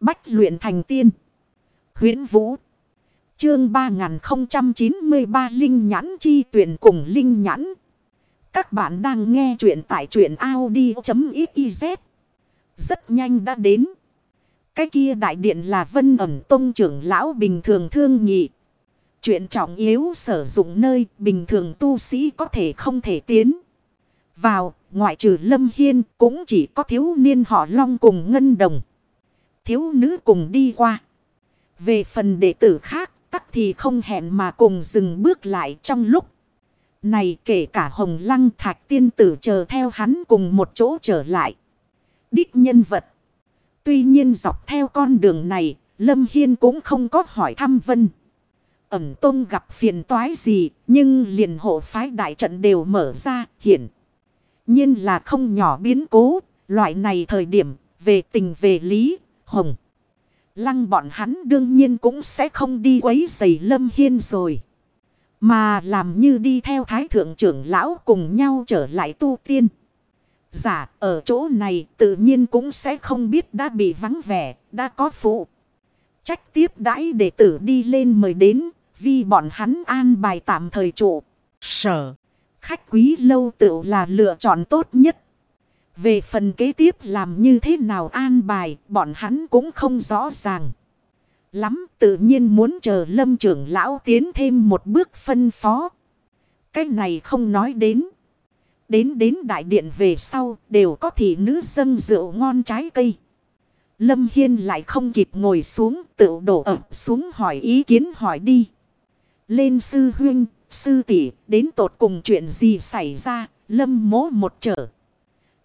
Bách luyện thành tiên. huyễn Vũ. Chương 3093 Linh Nhãn Chi tuyển cùng Linh Nhãn. Các bạn đang nghe truyện tại truyện Audi.xyz. Rất nhanh đã đến. Cái kia đại điện là vân ẩm tông trưởng lão bình thường thương nhị. Chuyện trọng yếu sử dụng nơi bình thường tu sĩ có thể không thể tiến. Vào, ngoại trừ Lâm Hiên cũng chỉ có thiếu niên họ long cùng ngân đồng. Thiếu nữ cùng đi qua. Về phần đệ tử khác, tắc thì không hẹn mà cùng dừng bước lại trong lúc. Này kể cả hồng lăng thạch tiên tử chờ theo hắn cùng một chỗ trở lại. Đích nhân vật. Tuy nhiên dọc theo con đường này, Lâm Hiên cũng không có hỏi thăm Vân. Ẩm Tông gặp phiền toái gì, nhưng liền hộ phái đại trận đều mở ra, hiện. nhiên là không nhỏ biến cố, loại này thời điểm, về tình về lý, hồng. Lăng bọn hắn đương nhiên cũng sẽ không đi quấy giày Lâm Hiên rồi. Mà làm như đi theo thái thượng trưởng lão cùng nhau trở lại tu tiên. Giả ở chỗ này tự nhiên cũng sẽ không biết đã bị vắng vẻ, đã có phụ. Trách tiếp đãi đệ tử đi lên mời đến, vì bọn hắn an bài tạm thời trụ. Sở, khách quý lâu tự là lựa chọn tốt nhất. Về phần kế tiếp làm như thế nào an bài, bọn hắn cũng không rõ ràng. Lắm tự nhiên muốn chờ lâm trưởng lão tiến thêm một bước phân phó. Cái này không nói đến. Đến đến đại điện về sau đều có thị nữ dâng rượu ngon trái cây. Lâm Hiên lại không kịp ngồi xuống tự đổ ẩm xuống hỏi ý kiến hỏi đi. Lên sư huynh, sư tỷ đến tột cùng chuyện gì xảy ra, lâm mố một trở.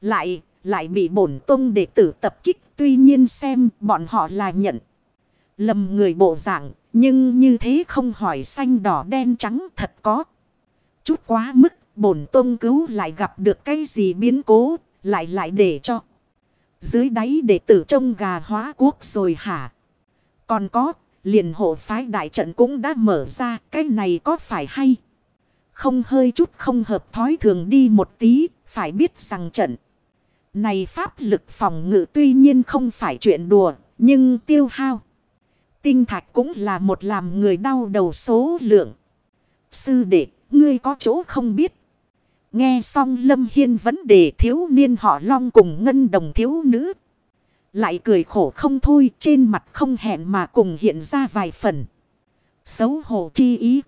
Lại, lại bị bổn tông đệ tử tập kích tuy nhiên xem bọn họ là nhận. Lầm người bộ dạng, nhưng như thế không hỏi xanh đỏ đen trắng thật có. Chút quá mức bổn tôn cứu lại gặp được cái gì biến cố, lại lại để cho. Dưới đáy đệ tử trông gà hóa quốc rồi hả? Còn có, liền hộ phái đại trận cũng đã mở ra, cái này có phải hay? Không hơi chút không hợp thói thường đi một tí, phải biết rằng trận. Này pháp lực phòng ngự tuy nhiên không phải chuyện đùa, nhưng tiêu hao. Tinh thạch cũng là một làm người đau đầu số lượng. Sư đệ, ngươi có chỗ không biết. Nghe xong Lâm Hiên vấn đề thiếu niên họ long cùng ngân đồng thiếu nữ. Lại cười khổ không thôi trên mặt không hẹn mà cùng hiện ra vài phần. Xấu hổ chi ý.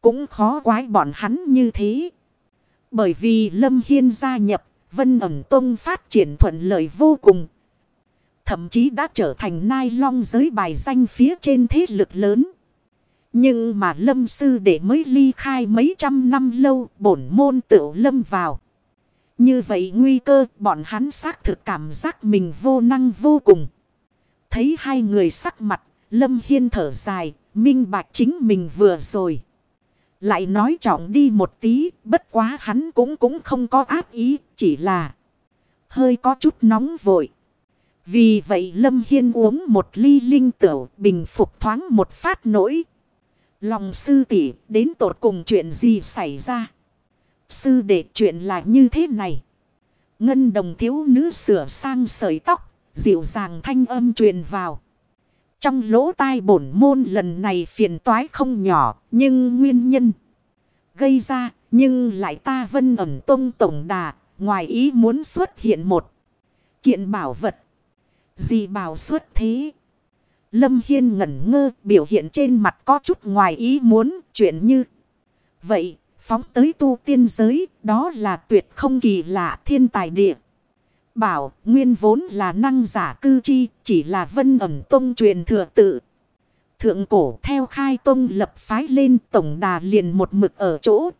Cũng khó quái bọn hắn như thế. Bởi vì Lâm Hiên gia nhập Vân ẩm tông phát triển thuận lợi vô cùng. Thậm chí đã trở thành nai long giới bài danh phía trên thế lực lớn. Nhưng mà lâm sư để mới ly khai mấy trăm năm lâu bổn môn tự lâm vào. Như vậy nguy cơ bọn hắn xác thực cảm giác mình vô năng vô cùng. Thấy hai người sắc mặt, lâm hiên thở dài, minh bạch chính mình vừa rồi. Lại nói trọng đi một tí, bất quá hắn cũng cũng không có ác ý, chỉ là hơi có chút nóng vội. Vì vậy Lâm Hiên uống một ly linh tửu bình phục thoáng một phát nỗi. Lòng sư tỷ đến tột cùng chuyện gì xảy ra. Sư đệ chuyện là như thế này. Ngân đồng thiếu nữ sửa sang sợi tóc, dịu dàng thanh âm truyền vào. Trong lỗ tai bổn môn lần này phiền toái không nhỏ, nhưng nguyên nhân gây ra, nhưng lại ta vân ẩm tông tổng đà, ngoài ý muốn xuất hiện một kiện bảo vật. Gì bảo xuất thế? Lâm Hiên ngẩn ngơ biểu hiện trên mặt có chút ngoài ý muốn chuyện như. Vậy, phóng tới tu tiên giới, đó là tuyệt không kỳ lạ thiên tài địa. Bảo, nguyên vốn là năng giả cư chi, chỉ là vân ẩm tông truyền thừa tự. Thượng cổ theo khai tông lập phái lên tổng đà liền một mực ở chỗ.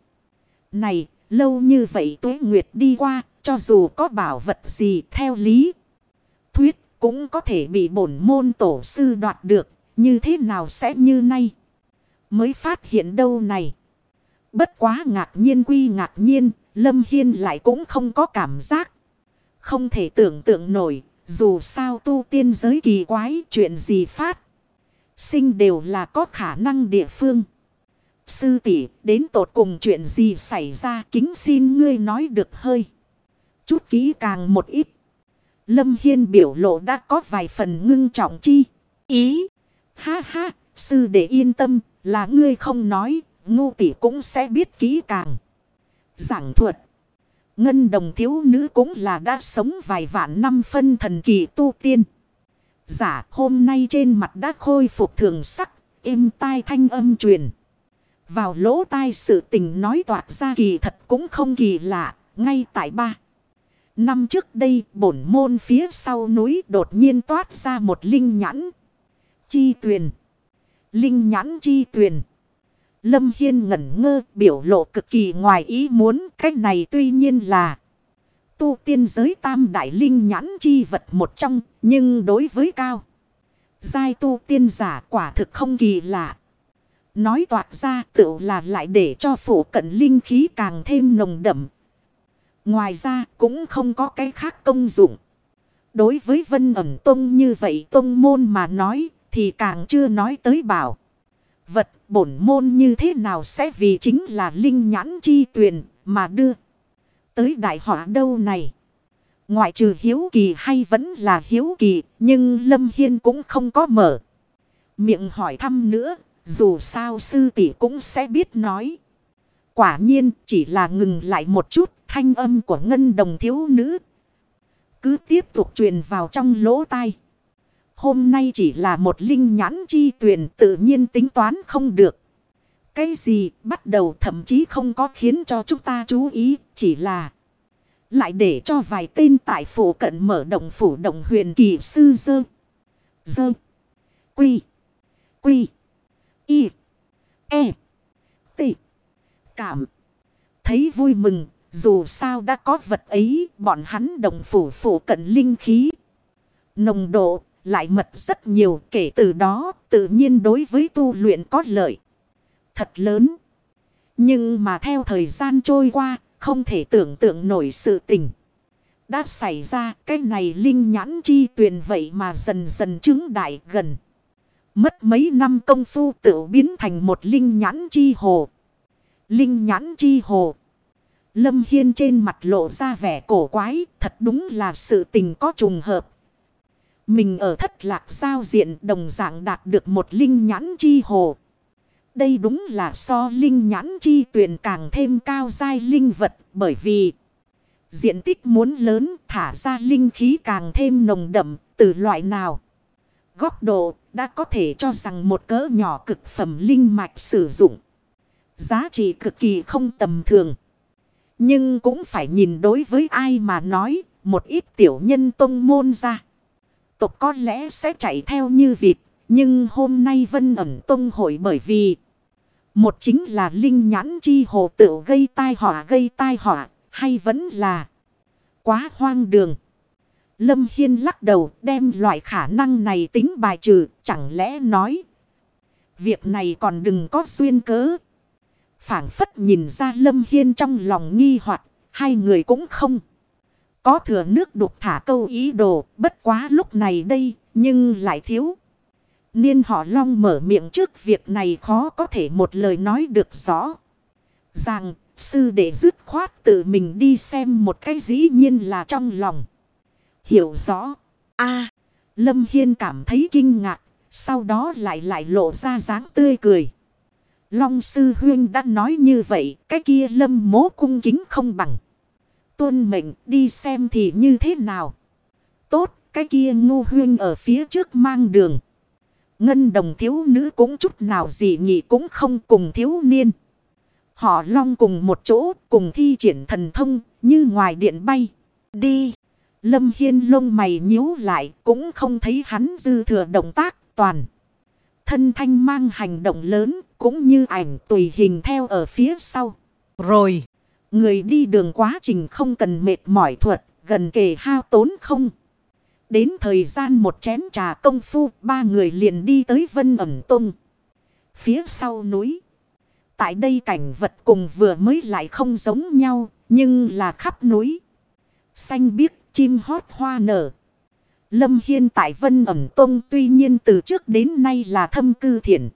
Này, lâu như vậy tuế nguyệt đi qua, cho dù có bảo vật gì theo lý. Thuyết cũng có thể bị bổn môn tổ sư đoạt được, như thế nào sẽ như nay? Mới phát hiện đâu này. Bất quá ngạc nhiên quy ngạc nhiên, Lâm Hiên lại cũng không có cảm giác. Không thể tưởng tượng nổi, dù sao tu tiên giới kỳ quái chuyện gì phát. Sinh đều là có khả năng địa phương. Sư tỷ đến tột cùng chuyện gì xảy ra kính xin ngươi nói được hơi. Chút kỹ càng một ít. Lâm Hiên biểu lộ đã có vài phần ngưng trọng chi. Ý. Ha ha. Sư để yên tâm. Là ngươi không nói. Ngu tỷ cũng sẽ biết kỹ càng. Giảng thuật. Ngân đồng thiếu nữ cũng là đã sống vài vạn năm phân thần kỳ tu tiên. Giả, hôm nay trên mặt đã khôi phục thường sắc. Êm tai thanh âm truyền. Vào lỗ tai sự tình nói toạc ra kỳ thật cũng không kỳ lạ. Ngay tại ba. Năm trước đây, bổn môn phía sau núi đột nhiên toát ra một linh nhãn. Chi tuyền. Linh nhãn chi tuyền. Lâm Hiên ngẩn ngơ, biểu lộ cực kỳ ngoài ý muốn. Cách này tuy nhiên là tu tiên giới tam đại linh nhãn chi vật một trong. Nhưng đối với cao. Giai tu tiên giả quả thực không kỳ lạ. Nói toạc ra tự là lại để cho phủ cận linh khí càng thêm nồng đậm. Ngoài ra, cũng không có cái khác công dụng. Đối với vân ẩm tông như vậy, tông môn mà nói, thì càng chưa nói tới bảo. Vật bổn môn như thế nào sẽ vì chính là linh nhãn chi tuyển mà đưa tới đại họa đâu này. Ngoại trừ hiếu kỳ hay vẫn là hiếu kỳ, nhưng Lâm Hiên cũng không có mở. Miệng hỏi thăm nữa, dù sao sư tỷ cũng sẽ biết nói. Quả nhiên, chỉ là ngừng lại một chút, thanh âm của ngân đồng thiếu nữ. Cứ tiếp tục truyền vào trong lỗ tai. Hôm nay chỉ là một linh nhãn chi tuyển, tự nhiên tính toán không được. Cái gì bắt đầu thậm chí không có khiến cho chúng ta chú ý, chỉ là. Lại để cho vài tên tại phủ cận mở động phủ động huyền kỳ sư dơ. Dơ. Quy. Quy. Y. E. T. Cảm. Thấy vui mừng. Dù sao đã có vật ấy. Bọn hắn đồng phủ phủ cận linh khí. Nồng độ lại mật rất nhiều. Kể từ đó, tự nhiên đối với tu luyện có lợi. Thật lớn. Nhưng mà theo thời gian trôi qua. Không thể tưởng tượng nổi sự tình. Đã xảy ra, cái này linh nhãn chi tuyền vậy mà dần dần chứng đại gần. Mất mấy năm công phu tự biến thành một linh nhãn chi hồ. Linh nhãn chi hồ. Lâm Hiên trên mặt lộ ra vẻ cổ quái. Thật đúng là sự tình có trùng hợp. Mình ở thất lạc giao diện đồng dạng đạt được một linh nhãn chi hồ. Đây đúng là so linh nhãn chi tuyển càng thêm cao dai linh vật bởi vì diện tích muốn lớn thả ra linh khí càng thêm nồng đậm từ loại nào. Góc độ đã có thể cho rằng một cỡ nhỏ cực phẩm linh mạch sử dụng. Giá trị cực kỳ không tầm thường. Nhưng cũng phải nhìn đối với ai mà nói, một ít tiểu nhân tông môn ra. Tục có lẽ sẽ chạy theo như vịt. Nhưng hôm nay vân ẩm tông hội bởi vì một chính là linh nhãn chi hồ tự gây tai họa gây tai họa hay vẫn là quá hoang đường. Lâm Hiên lắc đầu đem loại khả năng này tính bài trừ, chẳng lẽ nói. Việc này còn đừng có xuyên cớ. phảng phất nhìn ra Lâm Hiên trong lòng nghi hoặc hai người cũng không. Có thừa nước đục thả câu ý đồ, bất quá lúc này đây, nhưng lại thiếu. Niên họ long mở miệng trước việc này khó có thể một lời nói được rõ. Rằng, sư đệ dứt khoát tự mình đi xem một cái dĩ nhiên là trong lòng. Hiểu rõ. a Lâm Hiên cảm thấy kinh ngạc. Sau đó lại lại lộ ra dáng tươi cười. Long sư huyên đã nói như vậy. Cái kia lâm mố cung kính không bằng. Tuân mệnh đi xem thì như thế nào. Tốt. Cái kia ngu huyên ở phía trước mang đường. Ngân đồng thiếu nữ cũng chút nào gì nhỉ cũng không cùng thiếu niên. Họ long cùng một chỗ cùng thi triển thần thông như ngoài điện bay. Đi. Lâm Hiên lông mày nhíu lại cũng không thấy hắn dư thừa động tác toàn. Thân thanh mang hành động lớn cũng như ảnh tùy hình theo ở phía sau. Rồi, người đi đường quá trình không cần mệt mỏi thuật, gần kề hao tốn không. Đến thời gian một chén trà công phu, ba người liền đi tới Vân ẩm tông Phía sau núi. Tại đây cảnh vật cùng vừa mới lại không giống nhau, nhưng là khắp núi. Xanh biếc chim hót hoa nở. Lâm Hiên tại Vân ẩm tông tuy nhiên từ trước đến nay là thâm cư thiện.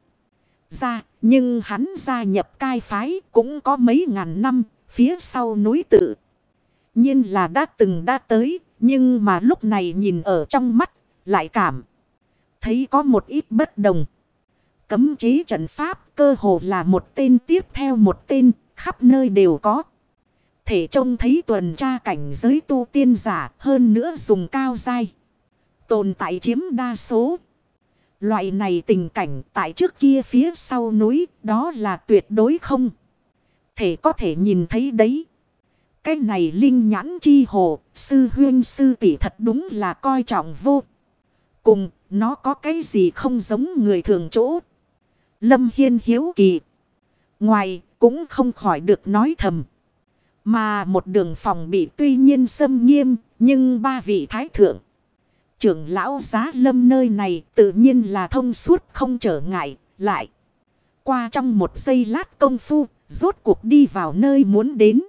Ra, nhưng hắn gia nhập cai phái cũng có mấy ngàn năm, phía sau núi tự. nhiên là đã từng đã tới, Nhưng mà lúc này nhìn ở trong mắt, lại cảm. Thấy có một ít bất đồng. Cấm chế trận pháp cơ hồ là một tên tiếp theo một tên, khắp nơi đều có. Thể trông thấy tuần tra cảnh giới tu tiên giả hơn nữa dùng cao dai. Tồn tại chiếm đa số. Loại này tình cảnh tại trước kia phía sau núi đó là tuyệt đối không. Thể có thể nhìn thấy đấy. Cái này linh nhãn chi hồ, sư huyên sư tỷ thật đúng là coi trọng vô. Cùng, nó có cái gì không giống người thường chỗ. Lâm Hiên hiếu kỳ. Ngoài, cũng không khỏi được nói thầm. Mà một đường phòng bị tuy nhiên xâm nghiêm, nhưng ba vị thái thượng. Trưởng lão giá lâm nơi này tự nhiên là thông suốt không trở ngại, lại. Qua trong một giây lát công phu, rốt cuộc đi vào nơi muốn đến.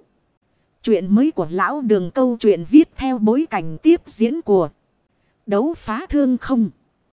Chuyện mới của lão đường câu chuyện viết theo bối cảnh tiếp diễn của đấu phá thương không.